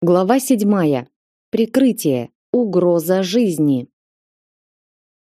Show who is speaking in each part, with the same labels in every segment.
Speaker 1: Глава седьмая. Прикрытие. Угроза жизни.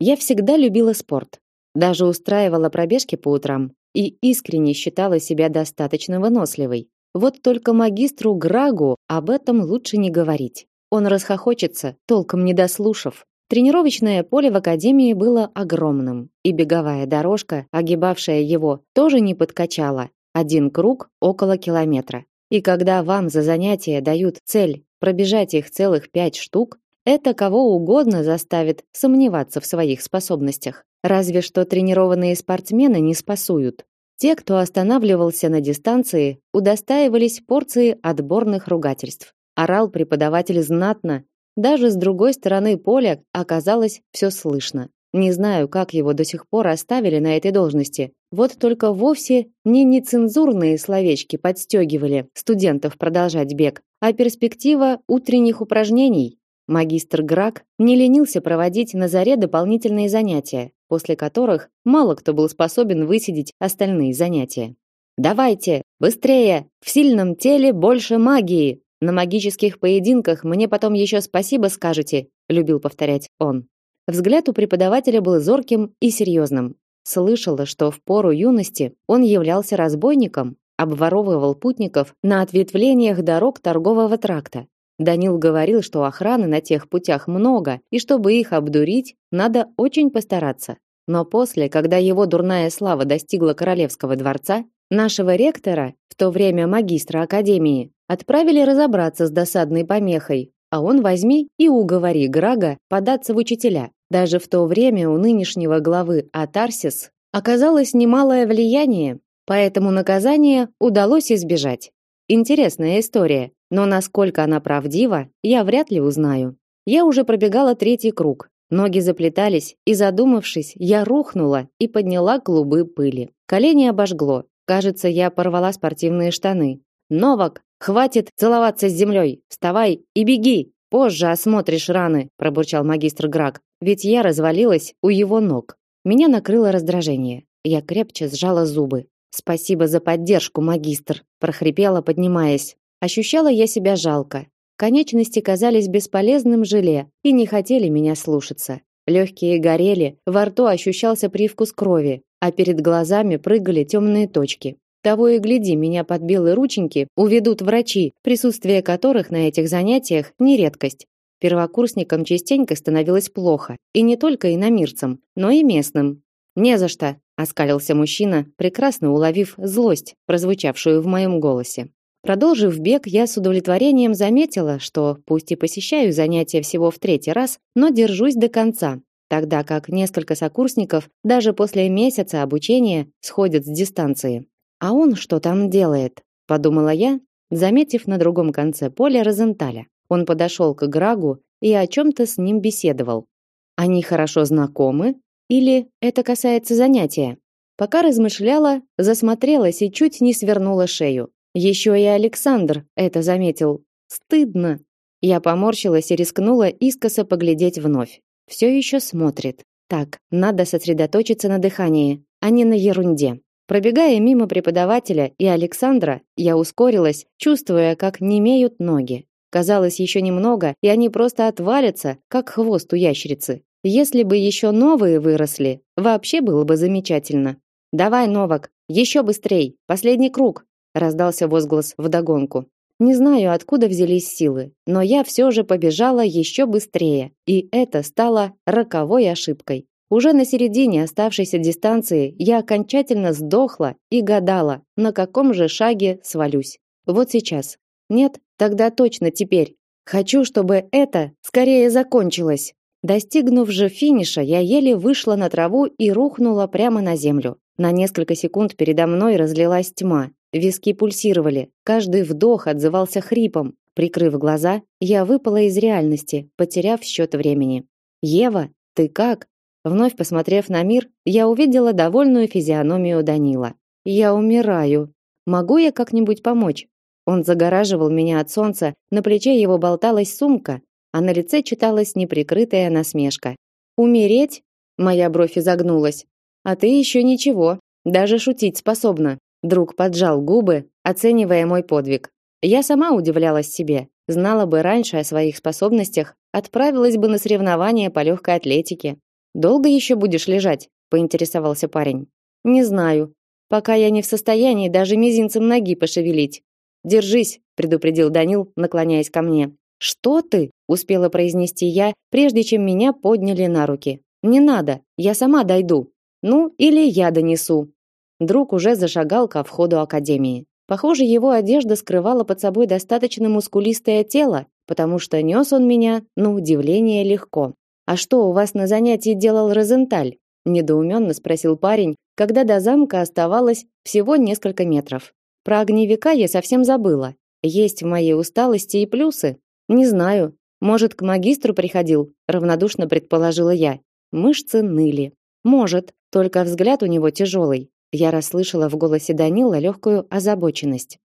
Speaker 1: Я всегда любила спорт. Даже устраивала пробежки по утрам и искренне считала себя достаточно выносливой. Вот только магистру Грагу об этом лучше не говорить. Он расхохочется, толком не дослушав. Тренировочное поле в академии было огромным, и беговая дорожка, огибавшая его, тоже не подкачала. Один круг около километра. И когда вам за занятие дают цель пробежать их целых пять штук, это кого угодно заставит сомневаться в своих способностях. Разве что тренированные спортсмены не спасуют. Те, кто останавливался на дистанции, удостаивались порции отборных ругательств. Орал преподаватель знатно, даже с другой стороны поля оказалось все слышно. Не знаю, как его до сих пор оставили на этой должности. Вот только вовсе не нецензурные словечки подстегивали студентов продолжать бег, а перспектива утренних упражнений. Магистр Грак не ленился проводить на заре дополнительные занятия, после которых мало кто был способен высидеть остальные занятия. Давайте, быстрее, в сильном теле больше магии. На магических поединках мне потом еще спасибо скажете, любил повторять он. Взгляд у преподавателя был зорким и серьезным. Слышала, что в пору юности он являлся разбойником, обворовывал путников на ответвлениях дорог торгового тракта. Данил говорил, что охраны на тех путях много, и чтобы их обдурить, надо очень постараться. Но после, когда его дурная слава достигла королевского дворца, нашего ректора, в то время магистра академии, отправили разобраться с досадной помехой, а он возьми и уговори Грага податься в учителя. Даже в то время у нынешнего главы Атарсис оказалось немалое влияние, поэтому наказание удалось избежать. Интересная история, но насколько она правдива, я вряд ли узнаю. Я уже пробегала третий круг. Ноги заплетались, и задумавшись, я рухнула и подняла клубы пыли. Колени обожгло. Кажется, я порвала спортивные штаны. Новак, хватит целоваться с землей. Вставай и беги. Позже осмотришь раны, пробурчал магистр Грак ведь я развалилась у его ног. Меня накрыло раздражение. Я крепче сжала зубы. Спасибо за поддержку, магистр, прохрипела, поднимаясь. Ощущала я себя жалко. Конечности казались бесполезным желе и не хотели меня слушаться. Легкие горели, во рту ощущался привкус крови, а перед глазами прыгали темные точки. Того и гляди, меня под белые рученьки уведут врачи, присутствие которых на этих занятиях не редкость. Первокурсникам частенько становилось плохо, и не только иномирцам, но и местным. Не за что, оскалился мужчина, прекрасно уловив злость, прозвучавшую в моем голосе. Продолжив бег, я с удовлетворением заметила, что пусть и посещаю занятия всего в третий раз, но держусь до конца, тогда как несколько сокурсников даже после месяца обучения сходят с дистанции. А он что там делает? подумала я, заметив на другом конце поля Розенталя. Он подошел к Грагу и о чем-то с ним беседовал. Они хорошо знакомы или это касается занятия? Пока размышляла, засмотрелась и чуть не свернула шею. Еще и Александр это заметил. Стыдно. Я поморщилась и рискнула искоса поглядеть вновь. Все еще смотрит. Так, надо сосредоточиться на дыхании, а не на ерунде. Пробегая мимо преподавателя и Александра, я ускорилась, чувствуя, как немеют ноги. Казалось, еще немного, и они просто отвалятся, как хвост у ящерицы. Если бы еще новые выросли, вообще было бы замечательно. Давай, Новак, еще быстрей, последний круг, раздался возглас вдогонку. Не знаю, откуда взялись силы, но я все же побежала еще быстрее, и это стало роковой ошибкой. Уже на середине оставшейся дистанции я окончательно сдохла и гадала, на каком же шаге свалюсь. Вот сейчас. Нет, Тогда точно теперь. Хочу, чтобы это скорее закончилось. Достигнув же финиша, я еле вышла на траву и рухнула прямо на землю. На несколько секунд передо мной разлилась тьма. Виски пульсировали, каждый вдох отзывался хрипом. Прикрыв глаза, я выпала из реальности, потеряв счет времени. Ева, ты как? Вновь посмотрев на мир, я увидела довольную физиономию Данила. Я умираю. Могу я как-нибудь помочь? Он загораживал меня от солнца, на плече его болталась сумка, а на лице читалась неприкрытая насмешка. Умереть? Моя бровь изогнулась. А ты еще ничего, даже шутить способна. Друг поджал губы, оценивая мой подвиг. Я сама удивлялась себе. Знала бы раньше о своих способностях, отправилась бы на соревнования по легкой атлетике. Долго еще будешь лежать? поинтересовался парень. Не знаю. Пока я не в состоянии даже мизинцем ноги пошевелить. Держись, предупредил Данил, наклоняясь ко мне. Что ты? успела произнести я, прежде чем меня подняли на руки. Не надо, я сама дойду. Ну, или я донесу. Друг уже зашагал ко входу академии. Похоже, его одежда скрывала под собой достаточно мускулистое тело, потому что нес он меня, на удивление, легко. «А что у вас на занятии делал Розенталь?» – недоуменно спросил парень, когда до замка оставалось всего несколько метров. Про огневика я совсем забыла. Есть в моей усталости и плюсы. Не знаю. Может, к магистру приходил, равнодушно предположила я. Мышцы ныли. Может, только взгляд у него тяжелый. Я расслышала в голосе Данила легкую озабоченность.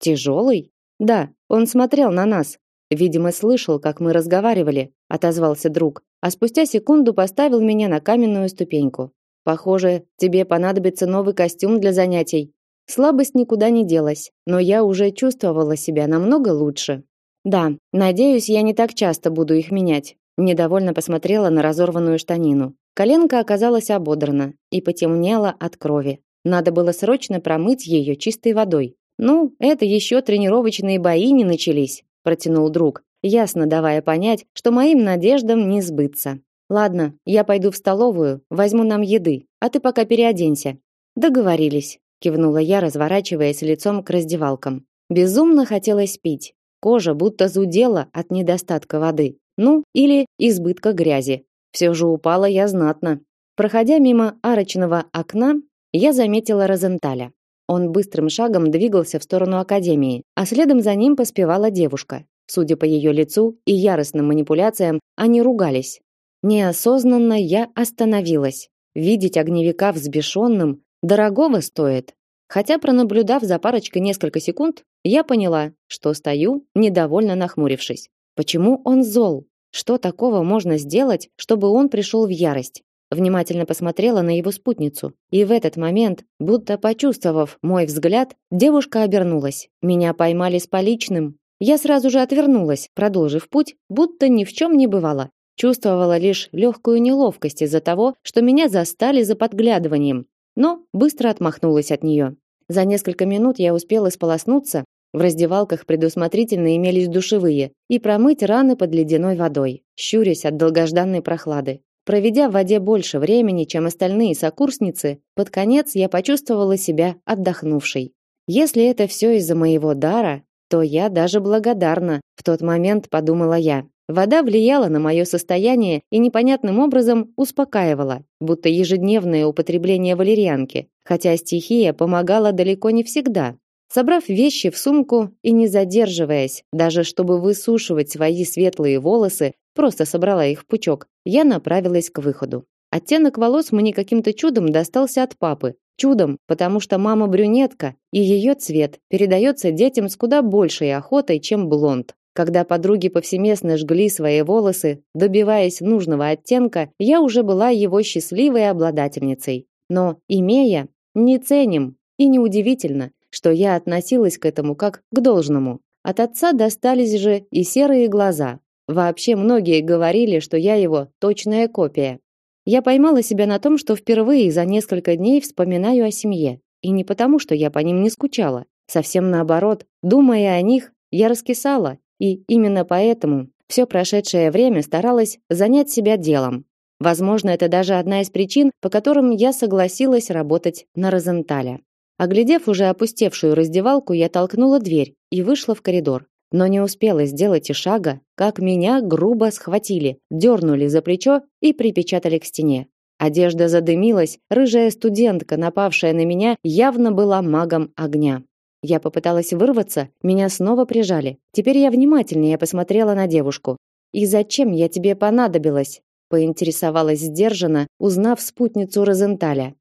Speaker 1: Тяжелый? Да, он смотрел на нас. Видимо, слышал, как мы разговаривали, отозвался друг, а спустя секунду поставил меня на каменную ступеньку. Похоже, тебе понадобится новый костюм для занятий. Слабость никуда не делась, но я уже чувствовала себя намного лучше. Да, надеюсь, я не так часто буду их менять. Недовольно посмотрела на разорванную штанину. Коленка оказалась ободрана и потемнела от крови. Надо было срочно промыть ее чистой водой. Ну, это еще тренировочные бои не начались, протянул друг, ясно давая понять, что моим надеждам не сбыться. Ладно, я пойду в столовую, возьму нам еды, а ты пока переоденься. Договорились, кивнула я, разворачиваясь лицом к раздевалкам. Безумно хотелось пить. Кожа будто зудела от недостатка воды. Ну, или избытка грязи. Все же упала я знатно. Проходя мимо арочного окна, я заметила Розенталя. Он быстрым шагом двигался в сторону академии, а следом за ним поспевала девушка. Судя по ее лицу и яростным манипуляциям, они ругались. Неосознанно я остановилась. Видеть огневика взбешенным дорогого стоит. Хотя пронаблюдав за парочкой несколько секунд, я поняла, что стою, недовольно нахмурившись. Почему он зол? Что такого можно сделать, чтобы он пришел в ярость? Внимательно посмотрела на его спутницу, и в этот момент, будто почувствовав мой взгляд, девушка обернулась. Меня поймали с поличным. Я сразу же отвернулась, продолжив путь, будто ни в чем не бывало. Чувствовала лишь легкую неловкость из-за того, что меня застали за подглядыванием, но быстро отмахнулась от нее. За несколько минут я успела сполоснуться в раздевалках предусмотрительно имелись душевые и промыть раны под ледяной водой, щурясь от долгожданной прохлады. Проведя в воде больше времени, чем остальные сокурсницы, под конец я почувствовала себя отдохнувшей. Если это все из-за моего дара, то я даже благодарна, в тот момент подумала я. Вода влияла на мое состояние и непонятным образом успокаивала, будто ежедневное употребление валерьянки, хотя стихия помогала далеко не всегда. Собрав вещи в сумку и не задерживаясь, даже чтобы высушивать свои светлые волосы, просто собрала их в пучок, я направилась к выходу. Оттенок волос мне каким-то чудом достался от папы. Чудом, потому что мама брюнетка, и ее цвет передается детям с куда большей охотой, чем блонд. Когда подруги повсеместно жгли свои волосы, добиваясь нужного оттенка, я уже была его счастливой обладательницей. Но, имея, не ценим, и неудивительно, что я относилась к этому как к должному. От отца достались же и серые глаза. Вообще многие говорили, что я его точная копия. Я поймала себя на том, что впервые за несколько дней вспоминаю о семье. И не потому, что я по ним не скучала. Совсем наоборот, думая о них, я раскисала. И именно поэтому все прошедшее время старалась занять себя делом. Возможно, это даже одна из причин, по которым я согласилась работать на Розенталя. Оглядев уже опустевшую раздевалку, я толкнула дверь и вышла в коридор. Но не успела сделать и шага, как меня грубо схватили, дернули за плечо и припечатали к стене. Одежда задымилась, рыжая студентка, напавшая на меня, явно была магом огня. Я попыталась вырваться, меня снова прижали. Теперь я внимательнее посмотрела на девушку. «И зачем я тебе понадобилась?» поинтересовалась сдержанно, узнав спутницу Розенталя.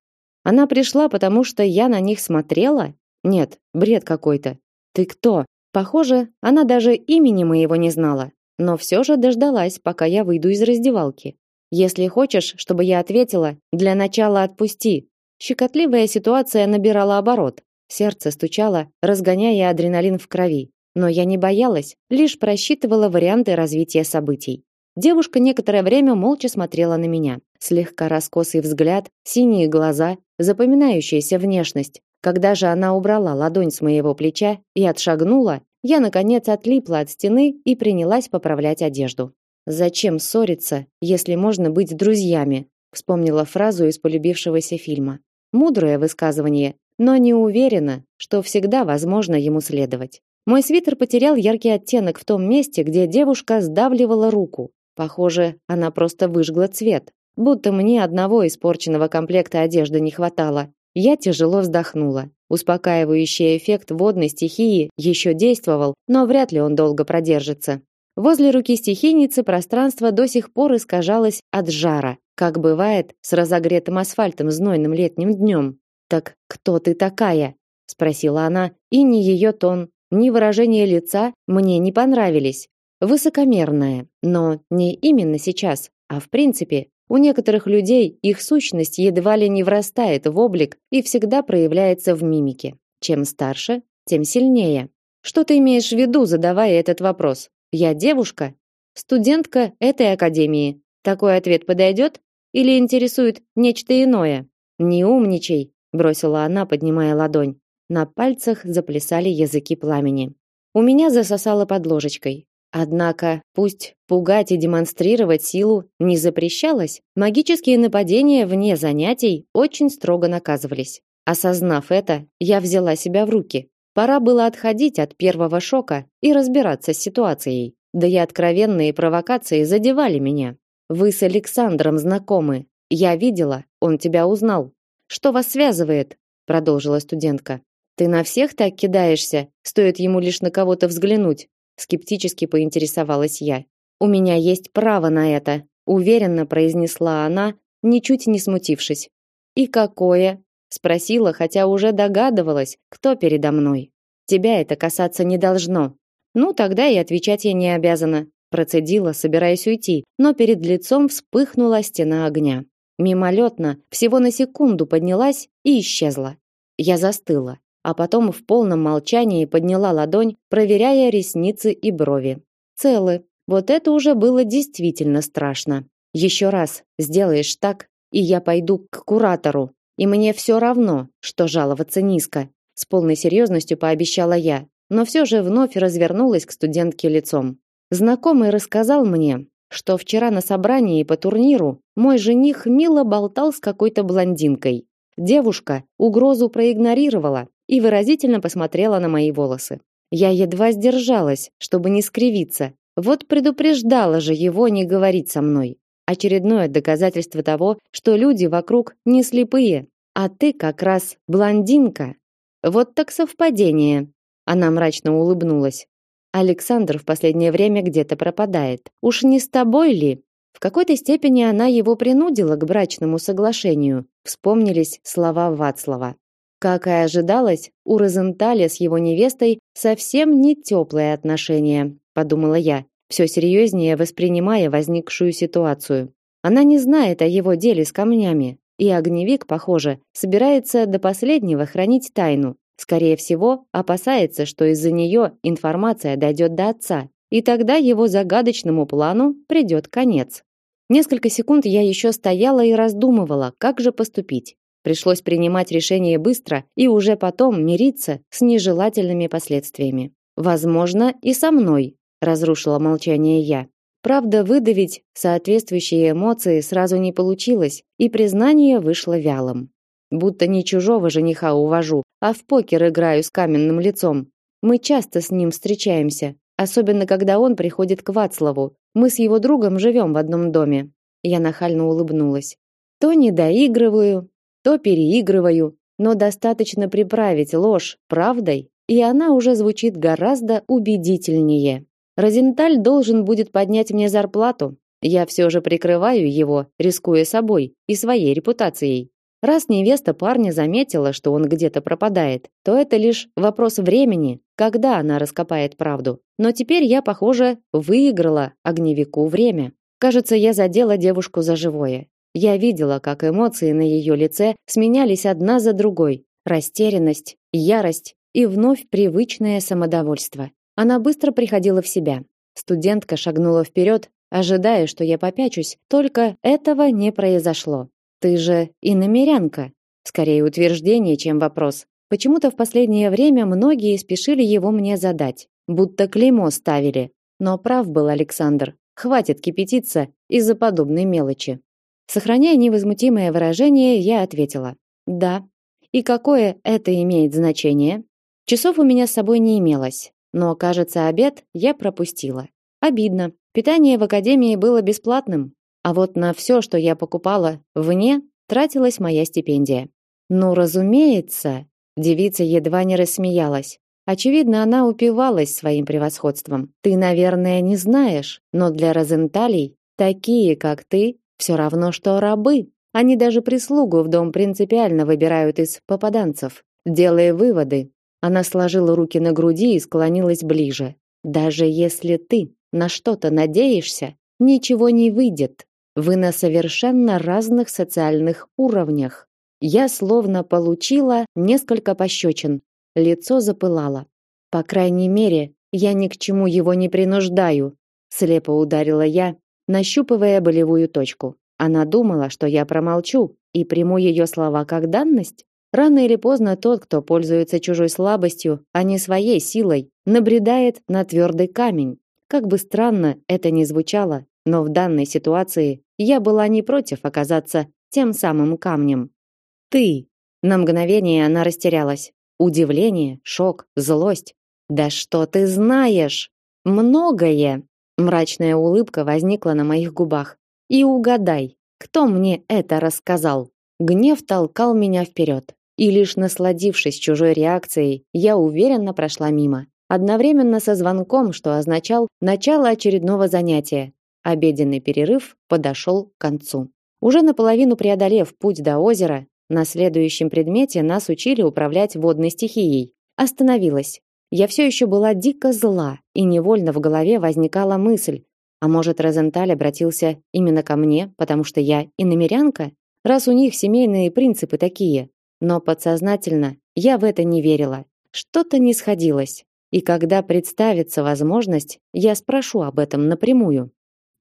Speaker 1: Она пришла, потому что я на них смотрела? Нет, бред какой-то. Ты кто? Похоже, она даже имени моего не знала, но все же дождалась, пока я выйду из раздевалки. Если хочешь, чтобы я ответила, для начала отпусти. Щекотливая ситуация набирала оборот. Сердце стучало, разгоняя адреналин в крови. Но я не боялась, лишь просчитывала варианты развития событий. Девушка некоторое время молча смотрела на меня. Слегка раскосый взгляд, синие глаза, запоминающаяся внешность. Когда же она убрала ладонь с моего плеча и отшагнула, я наконец отлипла от стены и принялась поправлять одежду. Зачем ссориться, если можно быть друзьями? Вспомнила фразу из полюбившегося фильма. Мудрое высказывание, но не уверена, что всегда возможно ему следовать. Мой свитер потерял яркий оттенок в том месте, где девушка сдавливала руку. Похоже, она просто выжгла цвет, будто мне одного испорченного комплекта одежды не хватало. Я тяжело вздохнула. Успокаивающий эффект водной стихии еще действовал, но вряд ли он долго продержится. Возле руки стихийницы пространство до сих пор искажалось от жара, как бывает с разогретым асфальтом знойным летним днем. Так кто ты такая? спросила она, и ни ее тон, ни выражение лица мне не понравились. Высокомерная, но не именно сейчас, а в принципе. У некоторых людей их сущность едва ли не врастает в облик и всегда проявляется в мимике. Чем старше, тем сильнее. Что ты имеешь в виду, задавая этот вопрос? Я девушка, студентка этой академии. Такой ответ подойдет или интересует нечто иное? Не умничай, бросила она, поднимая ладонь. На пальцах заплясали языки пламени. У меня засосало под ложечкой. Однако, пусть пугать и демонстрировать силу не запрещалось, магические нападения вне занятий очень строго наказывались. Осознав это, я взяла себя в руки. Пора было отходить от первого шока и разбираться с ситуацией. Да и откровенные провокации задевали меня. Вы с Александром знакомы. Я видела, он тебя узнал. Что вас связывает? продолжила студентка. Ты на всех так кидаешься, стоит ему лишь на кого-то взглянуть, скептически поинтересовалась я. У меня есть право на это, уверенно произнесла она, ничуть не смутившись. И какое? спросила, хотя уже догадывалась, кто передо мной. Тебя это касаться не должно. Ну, тогда и отвечать я не обязана, процедила, собираясь уйти, но перед лицом вспыхнула стена огня. Мимолетно, всего на секунду поднялась и исчезла. Я застыла, а потом в полном молчании подняла ладонь, проверяя ресницы и брови. Целы. Вот это уже было действительно страшно. Еще раз сделаешь так, и я пойду к куратору, и мне все равно, что жаловаться низко, с полной серьезностью пообещала я, но все же вновь развернулась к студентке лицом. Знакомый рассказал мне, что вчера на собрании по турниру мой жених мило болтал с какой-то блондинкой. Девушка угрозу проигнорировала и выразительно посмотрела на мои волосы. Я едва сдержалась, чтобы не скривиться. Вот предупреждала же его не говорить со мной. Очередное доказательство того, что люди вокруг не слепые, а ты как раз блондинка. Вот так совпадение. Она мрачно улыбнулась. Александр в последнее время где-то пропадает. Уж не с тобой ли? В какой-то степени она его принудила к брачному соглашению. Вспомнились слова Вацлава. Как и ожидалось, у Розенталя с его невестой совсем не теплые отношения, подумала я все серьезнее воспринимая возникшую ситуацию. Она не знает о его деле с камнями, и огневик, похоже, собирается до последнего хранить тайну. Скорее всего, опасается, что из-за нее информация дойдет до отца, и тогда его загадочному плану придет конец. Несколько секунд я еще стояла и раздумывала, как же поступить. Пришлось принимать решение быстро и уже потом мириться с нежелательными последствиями. Возможно, и со мной, разрушила молчание я. Правда, выдавить соответствующие эмоции сразу не получилось, и признание вышло вялым. Будто не чужого жениха увожу, а в покер играю с каменным лицом. Мы часто с ним встречаемся, особенно когда он приходит к Вацлаву. Мы с его другом живем в одном доме. Я нахально улыбнулась. То не доигрываю, то переигрываю, но достаточно приправить ложь правдой, и она уже звучит гораздо убедительнее. Розенталь должен будет поднять мне зарплату. Я все же прикрываю его, рискуя собой и своей репутацией. Раз невеста парня заметила, что он где-то пропадает, то это лишь вопрос времени, когда она раскопает правду. Но теперь я, похоже, выиграла огневику время. Кажется, я задела девушку за живое. Я видела, как эмоции на ее лице сменялись одна за другой, растерянность, ярость и вновь привычное самодовольство. Она быстро приходила в себя. Студентка шагнула вперед, ожидая, что я попячусь, только этого не произошло. Ты же иномерянка. Скорее утверждение, чем вопрос. Почему-то в последнее время многие спешили его мне задать, будто клеймо ставили. Но прав был Александр. Хватит кипятиться из-за подобной мелочи. Сохраняя невозмутимое выражение, я ответила: "Да". И какое это имеет значение? Часов у меня с собой не имелось, но, кажется, обед я пропустила. Обидно. Питание в академии было бесплатным, а вот на все, что я покупала вне, тратилась моя стипендия. Ну, разумеется, девица едва не рассмеялась. Очевидно, она упивалась своим превосходством. Ты, наверное, не знаешь, но для Розенталей такие, как ты, все равно что рабы. Они даже прислугу в дом принципиально выбирают из попаданцев, делая выводы. Она сложила руки на груди и склонилась ближе. Даже если ты на что-то надеешься, ничего не выйдет. Вы на совершенно разных социальных уровнях. Я словно получила несколько пощечин, Лицо запылало. По крайней мере, я ни к чему его не принуждаю, слепо ударила я, нащупывая болевую точку. Она думала, что я промолчу и приму ее слова как данность. Рано или поздно тот, кто пользуется чужой слабостью, а не своей силой, набредает на твердый камень. Как бы странно это ни звучало, но в данной ситуации я была не против оказаться тем самым камнем. Ты. На мгновение она растерялась. Удивление, шок, злость. Да что ты знаешь? Многое. Мрачная улыбка возникла на моих губах. И угадай, кто мне это рассказал? Гнев толкал меня вперед, и лишь насладившись чужой реакцией, я уверенно прошла мимо, одновременно со звонком, что означал начало очередного занятия. Обеденный перерыв подошел к концу. Уже наполовину преодолев путь до озера, на следующем предмете нас учили управлять водной стихией. Остановилась. Я все еще была дико зла, и невольно в голове возникала мысль: а может, Розенталь обратился именно ко мне, потому что я иномерянка, раз у них семейные принципы такие. Но подсознательно я в это не верила. Что-то не сходилось. И когда представится возможность, я спрошу об этом напрямую.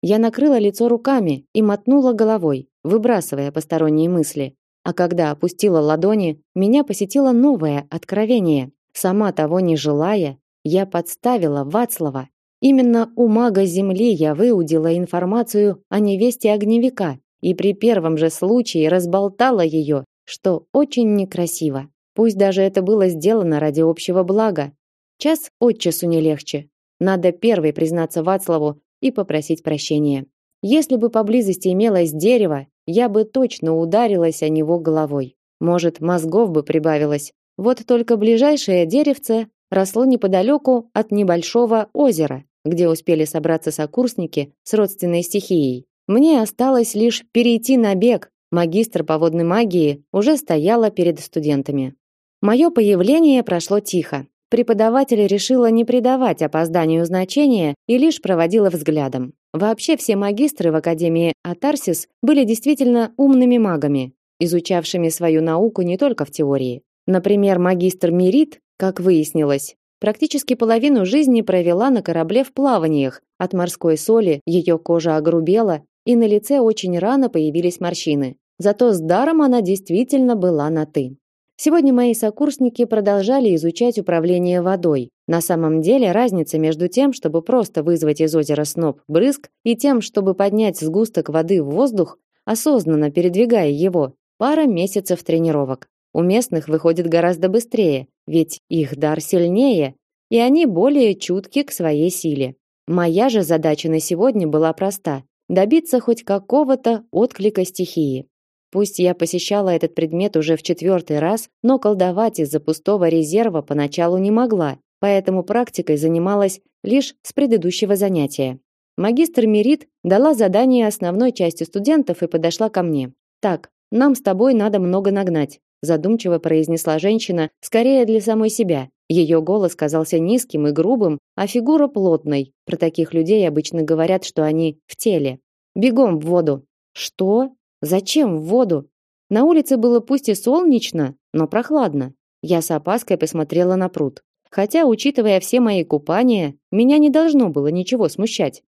Speaker 1: Я накрыла лицо руками и мотнула головой, выбрасывая посторонние мысли. А когда опустила ладони, меня посетило новое откровение. Сама того не желая, я подставила Вацлава. Именно у мага Земли я выудила информацию о невесте огневика и при первом же случае разболтала ее, что очень некрасиво. Пусть даже это было сделано ради общего блага. Час от часу не легче. Надо первой признаться Вацлаву и попросить прощения. Если бы поблизости имелось дерево, я бы точно ударилась о него головой. Может, мозгов бы прибавилось. Вот только ближайшее деревце росло неподалеку от небольшого озера, где успели собраться сокурсники с родственной стихией. Мне осталось лишь перейти на бег. Магистр по водной магии уже стояла перед студентами. Мое появление прошло тихо. Преподаватель решила не придавать опозданию значения и лишь проводила взглядом. Вообще все магистры в Академии Атарсис были действительно умными магами, изучавшими свою науку не только в теории. Например, магистр Мирит, как выяснилось, практически половину жизни провела на корабле в плаваниях. От морской соли ее кожа огрубела, и на лице очень рано появились морщины. Зато с даром она действительно была на «ты». Сегодня мои сокурсники продолжали изучать управление водой. На самом деле разница между тем, чтобы просто вызвать из озера сноп брызг, и тем, чтобы поднять сгусток воды в воздух, осознанно передвигая его, пара месяцев тренировок. У местных выходит гораздо быстрее, ведь их дар сильнее, и они более чутки к своей силе. Моя же задача на сегодня была проста добиться хоть какого-то отклика стихии. Пусть я посещала этот предмет уже в четвертый раз, но колдовать из-за пустого резерва поначалу не могла, поэтому практикой занималась лишь с предыдущего занятия. Магистр Мерит дала задание основной части студентов и подошла ко мне. Так, нам с тобой надо много нагнать, задумчиво произнесла женщина, скорее для самой себя. Ее голос казался низким и грубым, а фигура плотной. Про таких людей обычно говорят, что они в теле. Бегом в воду. Что? Зачем в воду? На улице было пусть и солнечно, но прохладно. Я с опаской посмотрела на пруд. Хотя, учитывая все мои купания, меня не должно было ничего смущать.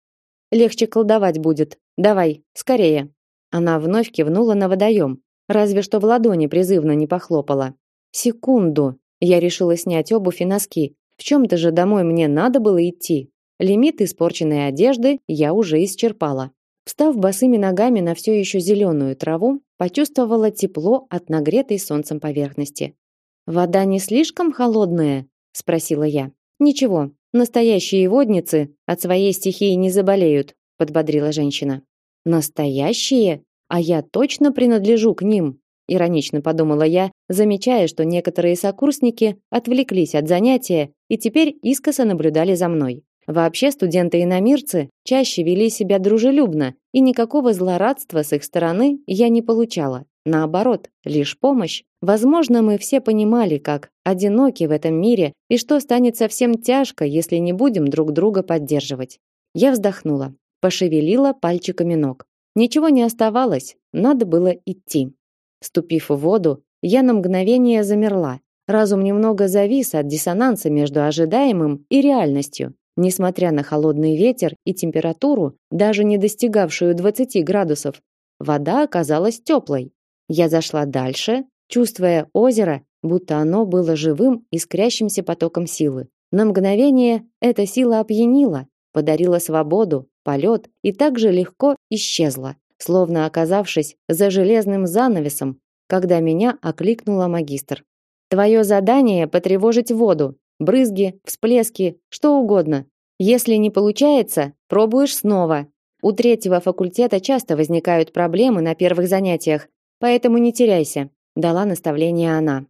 Speaker 1: Легче колдовать будет. Давай, скорее. Она вновь кивнула на водоем, разве что в ладони призывно не похлопала. Секунду. Я решила снять обувь и носки. В чем-то же домой мне надо было идти. Лимит испорченной одежды я уже исчерпала. Встав босыми ногами на все еще зеленую траву, почувствовала тепло от нагретой солнцем поверхности. Вода не слишком холодная, спросила я. Ничего, настоящие водницы от своей стихии не заболеют, подбодрила женщина. Настоящие? А я точно принадлежу к ним, иронично подумала я, замечая, что некоторые сокурсники отвлеклись от занятия и теперь искоса наблюдали за мной. Вообще студенты-иномирцы чаще вели себя дружелюбно, и никакого злорадства с их стороны я не получала. Наоборот, лишь помощь. Возможно, мы все понимали, как одиноки в этом мире и что станет совсем тяжко, если не будем друг друга поддерживать. Я вздохнула, пошевелила пальчиками ног. Ничего не оставалось, надо было идти. Вступив в воду, я на мгновение замерла. Разум немного завис от диссонанса между ожидаемым и реальностью. Несмотря на холодный ветер и температуру, даже не достигавшую 20 градусов, вода оказалась теплой. Я зашла дальше, чувствуя озеро, будто оно было живым, искрящимся потоком силы. На мгновение эта сила опьянила, подарила свободу, полет и так же легко исчезла, словно оказавшись за железным занавесом, когда меня окликнула магистр. Твое задание потревожить воду, брызги, всплески, что угодно. Если не получается, пробуешь снова. У третьего факультета часто возникают проблемы на первых занятиях, Поэтому не теряйся, дала наставление она.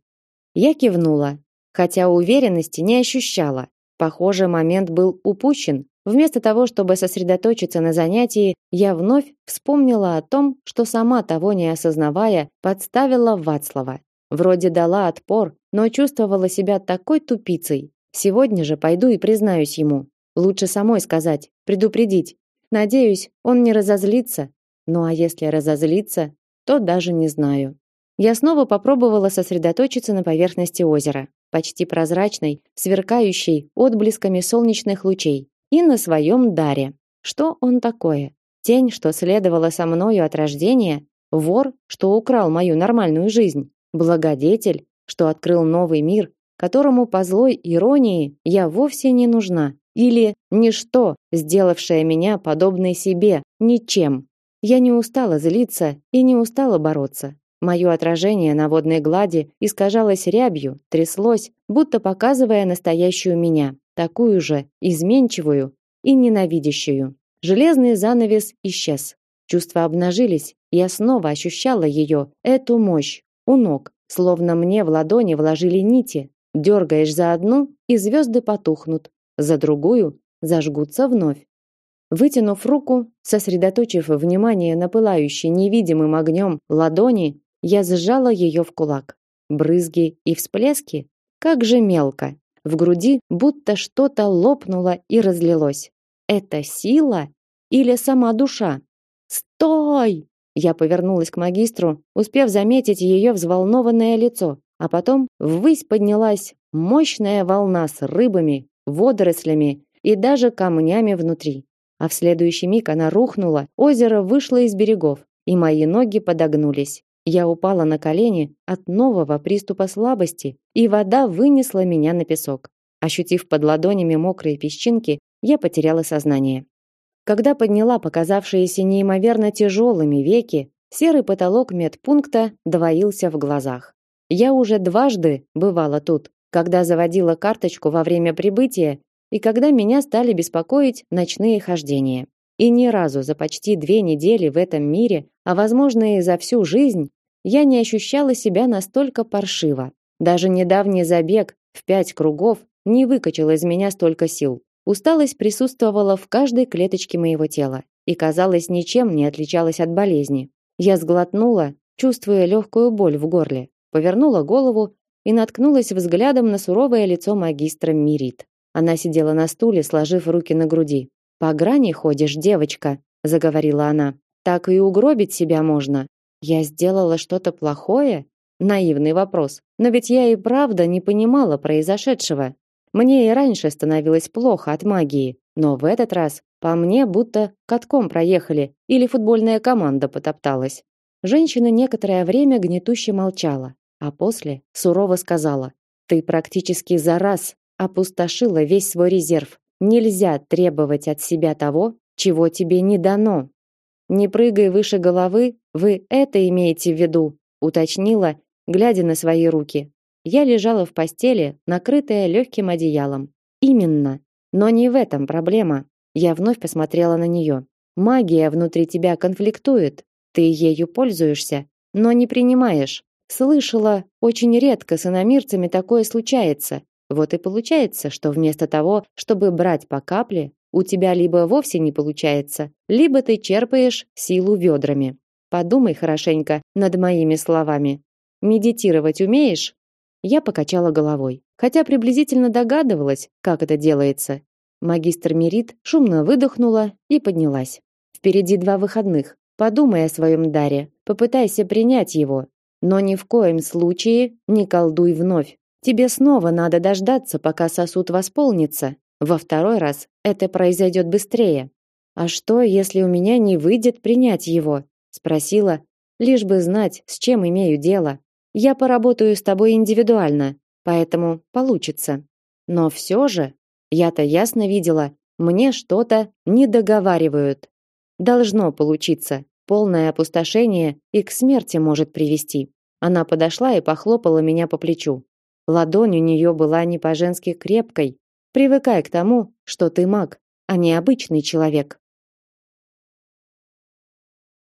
Speaker 1: Я кивнула, хотя уверенности не ощущала. Похоже, момент был упущен. Вместо того, чтобы сосредоточиться на занятии, я вновь вспомнила о том, что сама того не осознавая, подставила Вацлава. Вроде дала отпор, но чувствовала себя такой тупицей. Сегодня же пойду и признаюсь ему. Лучше самой сказать, предупредить. Надеюсь, он не разозлится. Ну а если разозлится, то даже не знаю. Я снова попробовала сосредоточиться на поверхности озера, почти прозрачной, сверкающей отблесками солнечных лучей, и на своем даре. Что он такое? Тень, что следовала со мною от рождения, вор, что украл мою нормальную жизнь, благодетель, что открыл новый мир, которому по злой иронии я вовсе не нужна, или ничто, сделавшее меня подобной себе, ничем. Я не устала злиться и не устала бороться. Мое отражение на водной глади искажалось рябью, тряслось, будто показывая настоящую меня, такую же, изменчивую и ненавидящую. Железный занавес исчез. Чувства обнажились, я снова ощущала ее, эту мощь, у ног, словно мне в ладони вложили нити. Дергаешь за одну, и звезды потухнут, за другую зажгутся вновь. Вытянув руку, сосредоточив внимание на пылающей невидимым огнем ладони, я сжала ее в кулак. Брызги и всплески, как же мелко. В груди будто что-то лопнуло и разлилось. Это сила или сама душа? Стой! Я повернулась к магистру, успев заметить ее взволнованное лицо, а потом ввысь поднялась мощная волна с рыбами, водорослями и даже камнями внутри а в следующий миг она рухнула, озеро вышло из берегов, и мои ноги подогнулись. Я упала на колени от нового приступа слабости, и вода вынесла меня на песок. Ощутив под ладонями мокрые песчинки, я потеряла сознание. Когда подняла показавшиеся неимоверно тяжелыми веки, серый потолок медпункта двоился в глазах. Я уже дважды бывала тут, когда заводила карточку во время прибытия и когда меня стали беспокоить ночные хождения. И ни разу за почти две недели в этом мире, а возможно и за всю жизнь, я не ощущала себя настолько паршиво. Даже недавний забег в пять кругов не выкачал из меня столько сил. Усталость присутствовала в каждой клеточке моего тела и, казалось, ничем не отличалась от болезни. Я сглотнула, чувствуя легкую боль в горле, повернула голову и наткнулась взглядом на суровое лицо магистра Мирит. Она сидела на стуле, сложив руки на груди. По грани ходишь, девочка, заговорила она. Так и угробить себя можно. Я сделала что-то плохое? Наивный вопрос. Но ведь я и правда не понимала произошедшего. Мне и раньше становилось плохо от магии, но в этот раз по мне будто катком проехали или футбольная команда потопталась. Женщина некоторое время гнетуще молчала, а после сурово сказала: "Ты практически за раз опустошила весь свой резерв. Нельзя требовать от себя того, чего тебе не дано. Не прыгай выше головы, вы это имеете в виду?" уточнила, глядя на свои руки. Я лежала в постели, накрытая легким одеялом. Именно. Но не в этом проблема. Я вновь посмотрела на нее. Магия внутри тебя конфликтует. Ты ею пользуешься, но не принимаешь. Слышала, очень редко с иномирцами такое случается. Вот и получается, что вместо того, чтобы брать по капле, у тебя либо вовсе не получается, либо ты черпаешь силу ведрами. Подумай хорошенько над моими словами. Медитировать умеешь? Я покачала головой, хотя приблизительно догадывалась, как это делается. Магистр Мерит шумно выдохнула и поднялась. Впереди два выходных. Подумай о своем даре, попытайся принять его, но ни в коем случае не колдуй вновь. Тебе снова надо дождаться, пока сосуд восполнится. Во второй раз это произойдет быстрее. А что, если у меня не выйдет принять его? спросила, лишь бы знать, с чем имею дело. Я поработаю с тобой индивидуально, поэтому получится. Но все же, я-то ясно видела, мне что-то не договаривают. Должно получиться. Полное опустошение и к смерти может привести. Она подошла и похлопала меня по плечу. Ладонь у нее была не по-женски крепкой. Привыкай к тому, что ты маг, а не обычный человек.